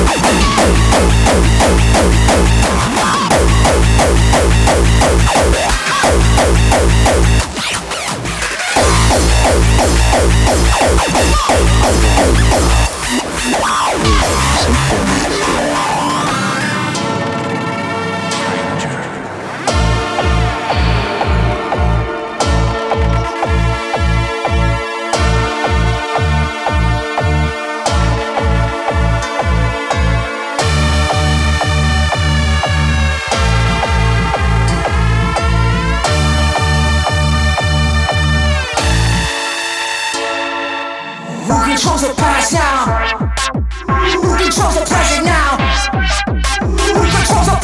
Oh! Controls the past now? Who controls the present now? Who?